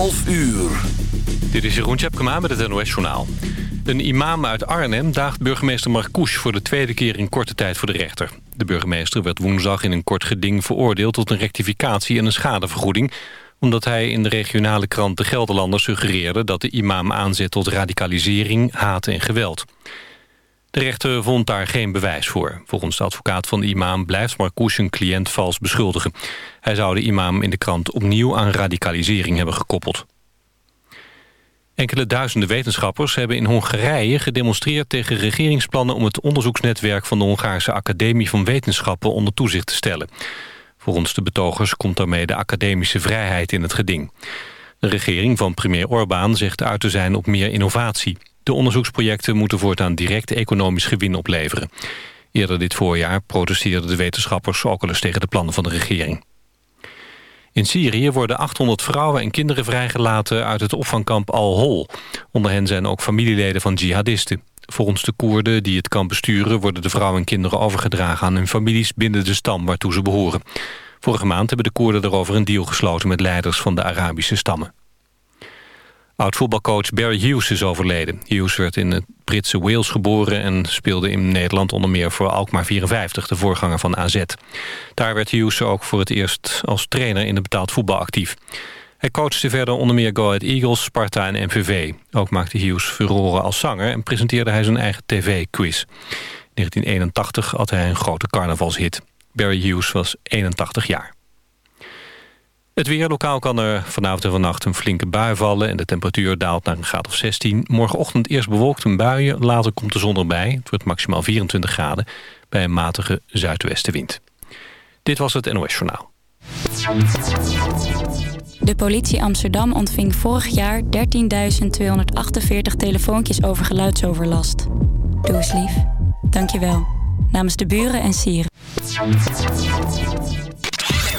12 uur. Dit is Jeroen Tjepkema met het NOS Journaal. Een imam uit Arnhem daagt burgemeester Marcouch voor de tweede keer in korte tijd voor de rechter. De burgemeester werd woensdag in een kort geding veroordeeld tot een rectificatie en een schadevergoeding... omdat hij in de regionale krant De Gelderlander suggereerde dat de imam aanzet tot radicalisering, haat en geweld. De rechter vond daar geen bewijs voor. Volgens de advocaat van de imam blijft Marcouch een cliënt vals beschuldigen. Hij zou de imam in de krant opnieuw aan radicalisering hebben gekoppeld. Enkele duizenden wetenschappers hebben in Hongarije gedemonstreerd tegen regeringsplannen om het onderzoeksnetwerk van de Hongaarse Academie van Wetenschappen onder toezicht te stellen. Volgens de betogers komt daarmee de academische vrijheid in het geding. De regering van premier Orbán zegt uit te zijn op meer innovatie. De onderzoeksprojecten moeten voortaan direct economisch gewin opleveren. Eerder dit voorjaar protesteerden de wetenschappers ook al eens tegen de plannen van de regering. In Syrië worden 800 vrouwen en kinderen vrijgelaten uit het opvangkamp Al-Hol. Onder hen zijn ook familieleden van jihadisten. Volgens de Koerden die het kamp besturen... worden de vrouwen en kinderen overgedragen aan hun families... binnen de stam waartoe ze behoren. Vorige maand hebben de Koerden erover een deal gesloten... met leiders van de Arabische stammen. Oud-voetbalcoach Barry Hughes is overleden. Hughes werd in het Britse Wales geboren... en speelde in Nederland onder meer voor Alkmaar 54, de voorganger van AZ. Daar werd Hughes ook voor het eerst als trainer in de betaald voetbal actief. Hij coachte verder onder meer Go Ahead Eagles, Sparta en MVV. Ook maakte Hughes furoren als zanger... en presenteerde hij zijn eigen tv-quiz. In 1981 had hij een grote carnavalshit. Barry Hughes was 81 jaar. Het weer lokaal kan er vanavond en vannacht een flinke bui vallen... en de temperatuur daalt naar een graad of 16. Morgenochtend eerst bewolkt een buien, later komt de zon erbij. Het wordt maximaal 24 graden bij een matige zuidwestenwind. Dit was het NOS Journaal. De politie Amsterdam ontving vorig jaar 13.248 telefoontjes over geluidsoverlast. Doe eens lief. Dank je wel. Namens de buren en sieren.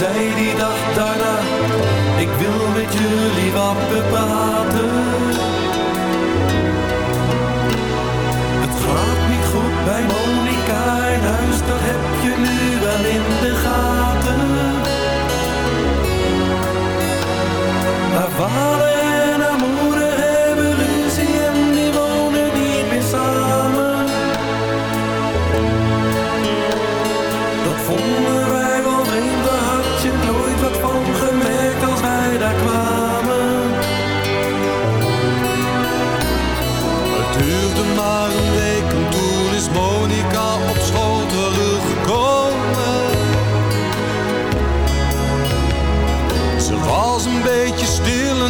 Zei die dag daarna, ik wil met jullie wat bepraten. Het gaat niet goed bij Monica in huis, dat heb je nu wel in de gaten. Haar vader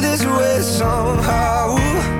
this way somehow.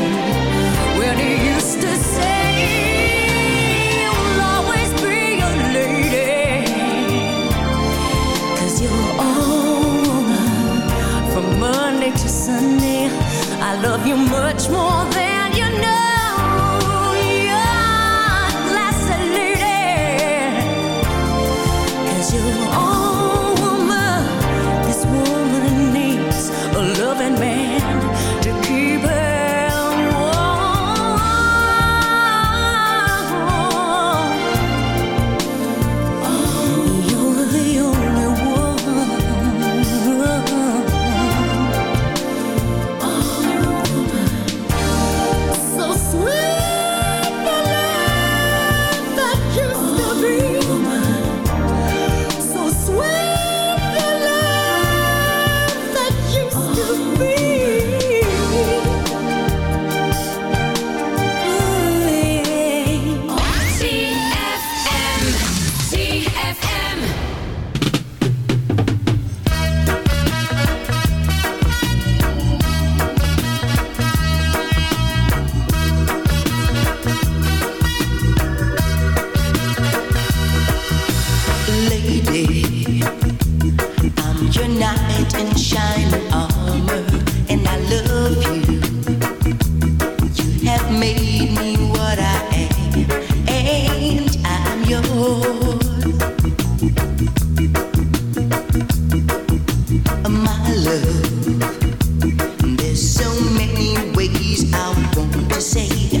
you much there's so many ways I want to say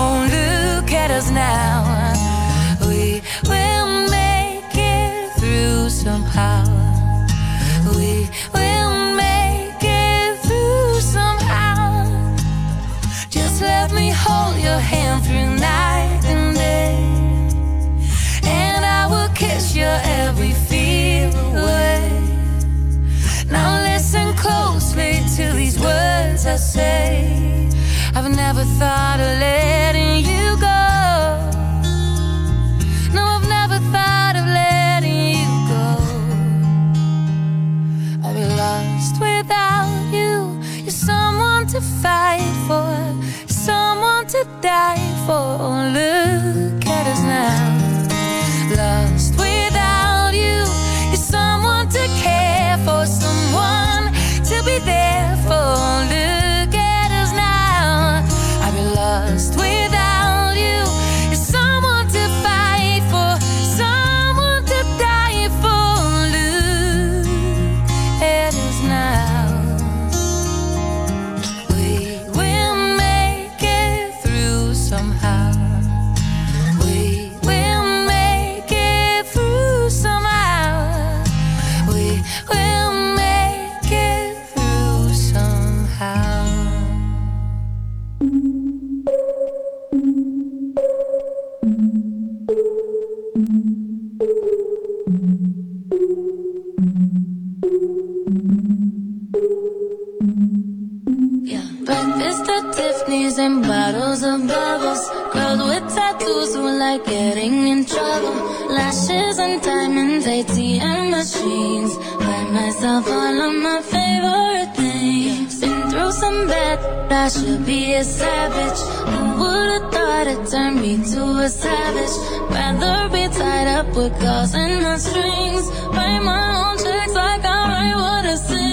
Oh, look at us now. We will make it through somehow. We will make it through somehow. Just let me hold your hand through night and day. And I will kiss your every fear away. Now listen closely to these words I say. I've never thought of letting you go. No, I've never thought of letting you go. I'll be lost without you. You're someone to fight for, someone to die for. Look at us now. Lost I should be a savage. Who would've thought it turned me to a savage? Rather be tied up with calls and my strings. Write my own checks like I write what I sing.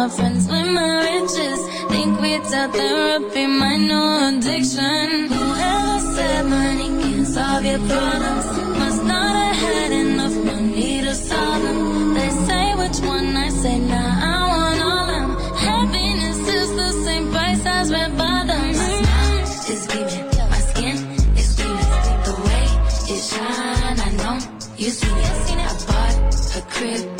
My friends with my riches. Think retail therapy, my new addiction. Whoever said money can solve your problems must not have had enough money to solve them. They say which one I say now. I want all them. Happiness is the same price as red bottoms. My smile is beaming, my skin is gleaming. The way it shine, I know you seen it. I bought a crib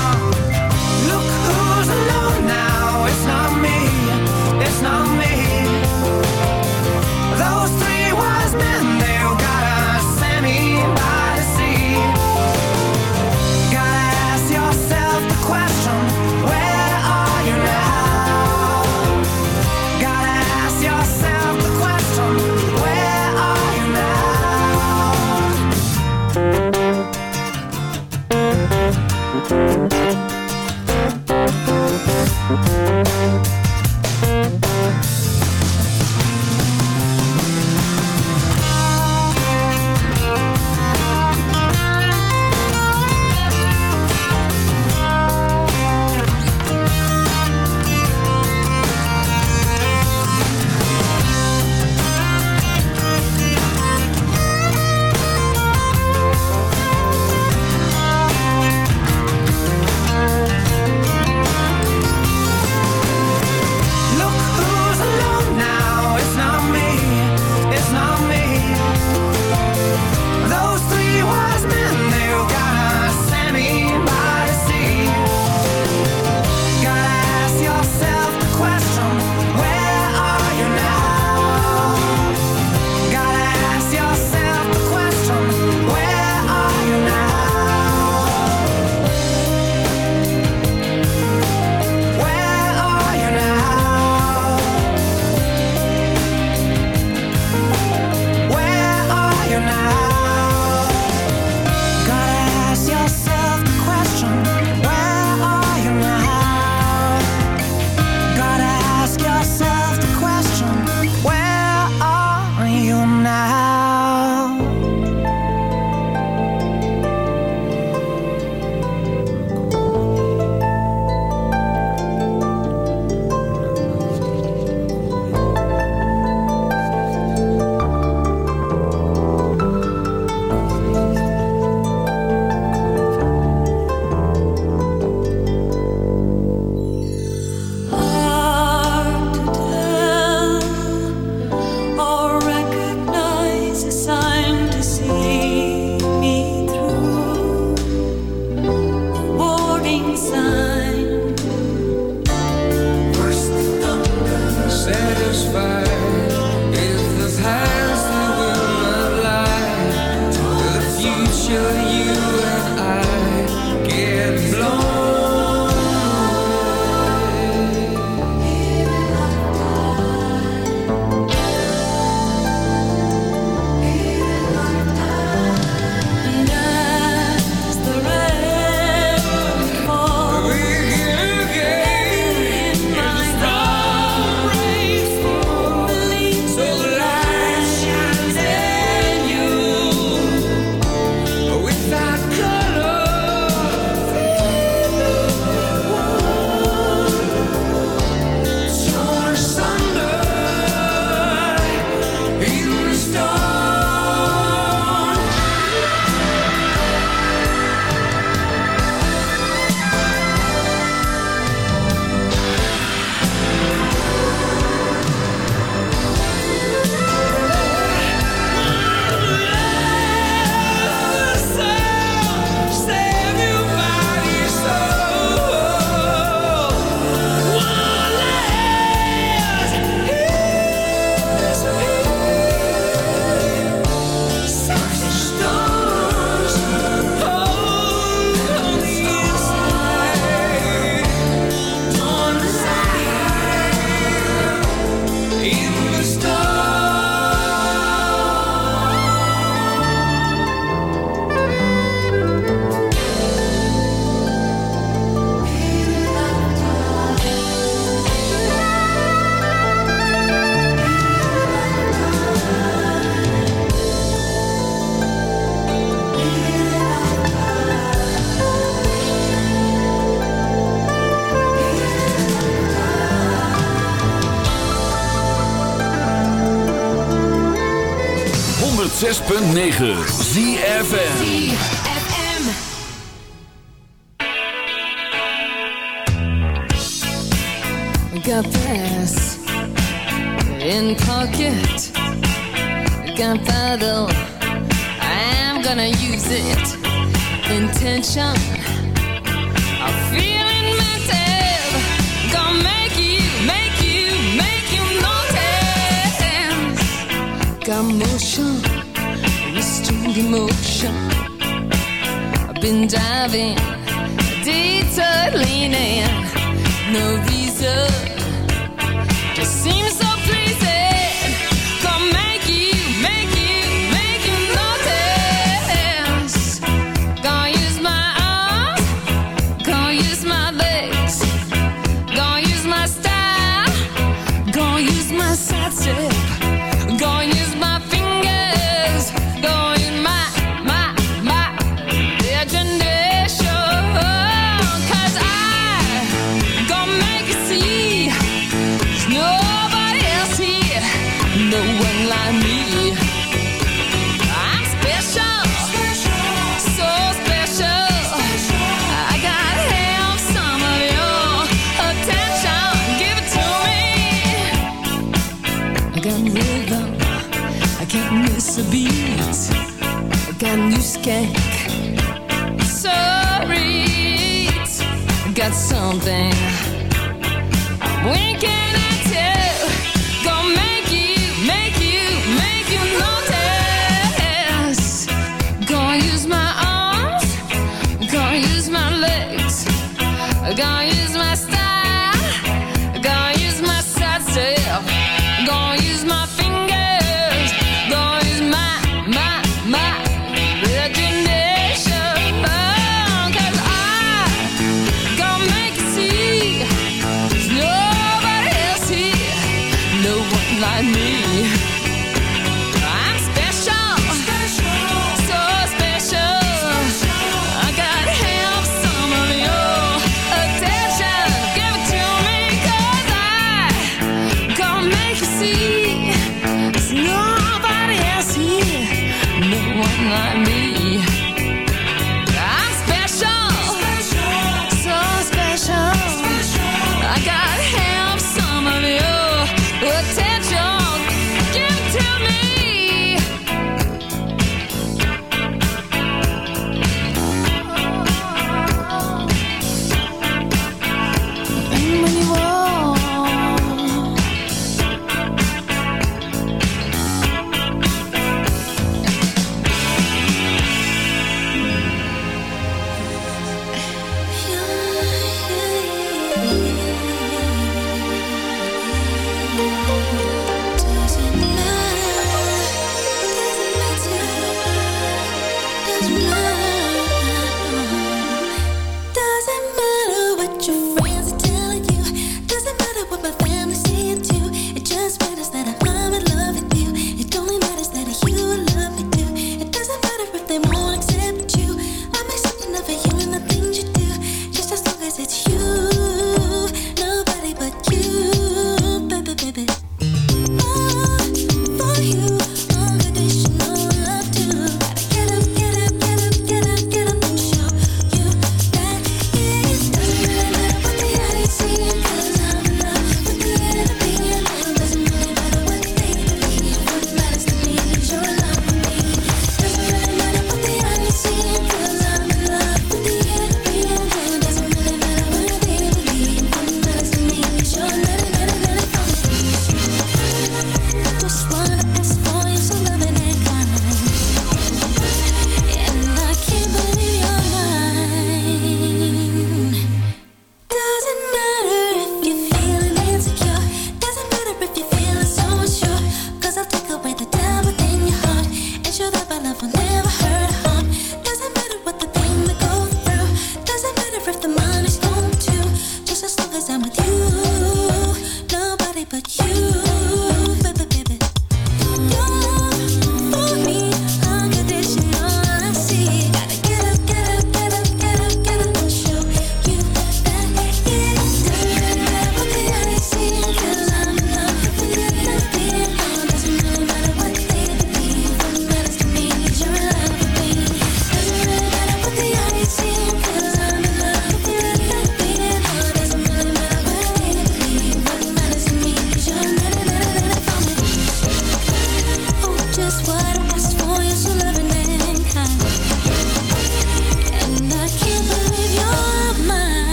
106.9 ZFN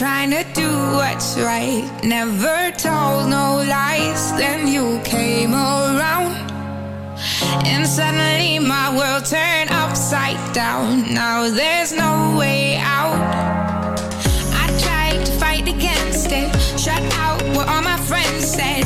trying to do what's right. Never told no lies. Then you came around, and suddenly my world turned upside down. Now there's no way out. I tried to fight against it, shut out what all my friends said.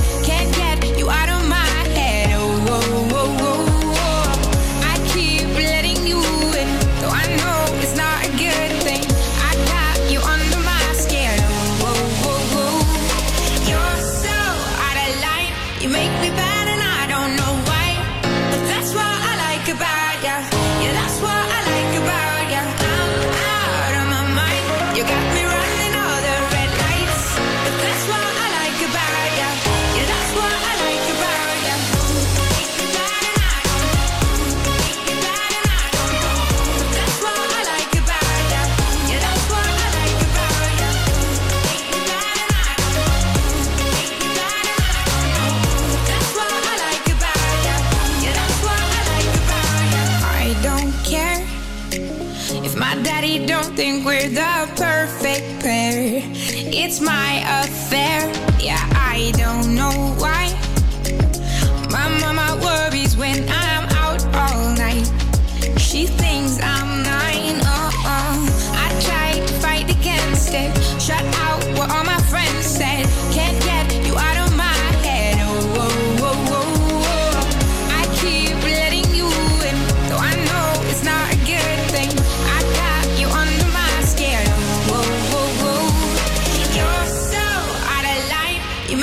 my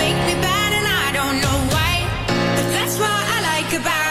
make me bad and I don't know why. But that's what I like about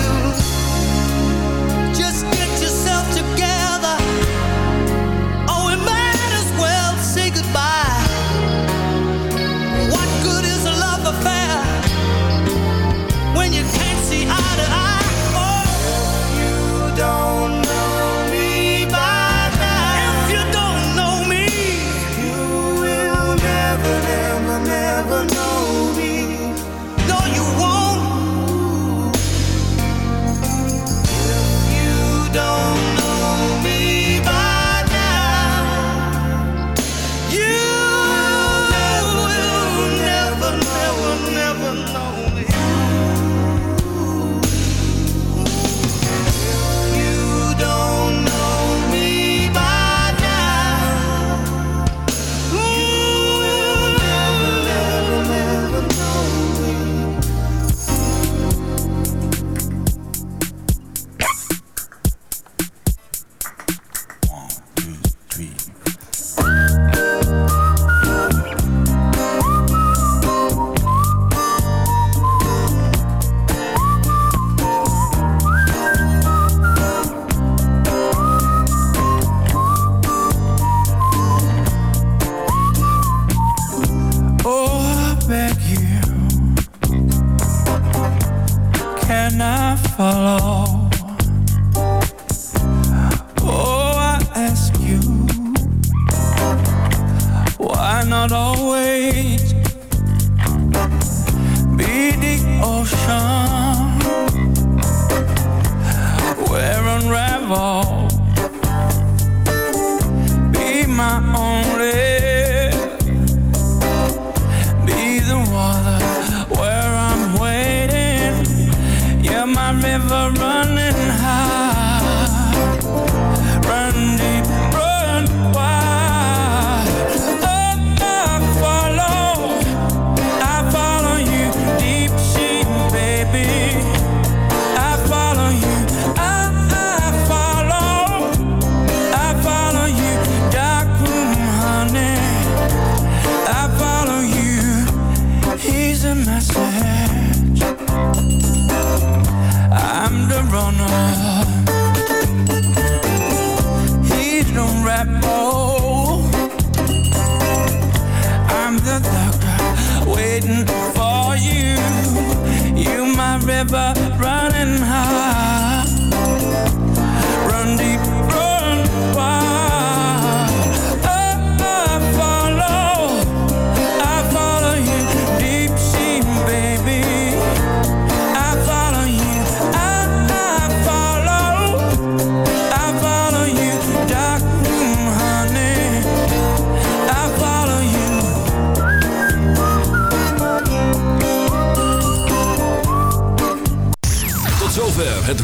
not always be the ocean.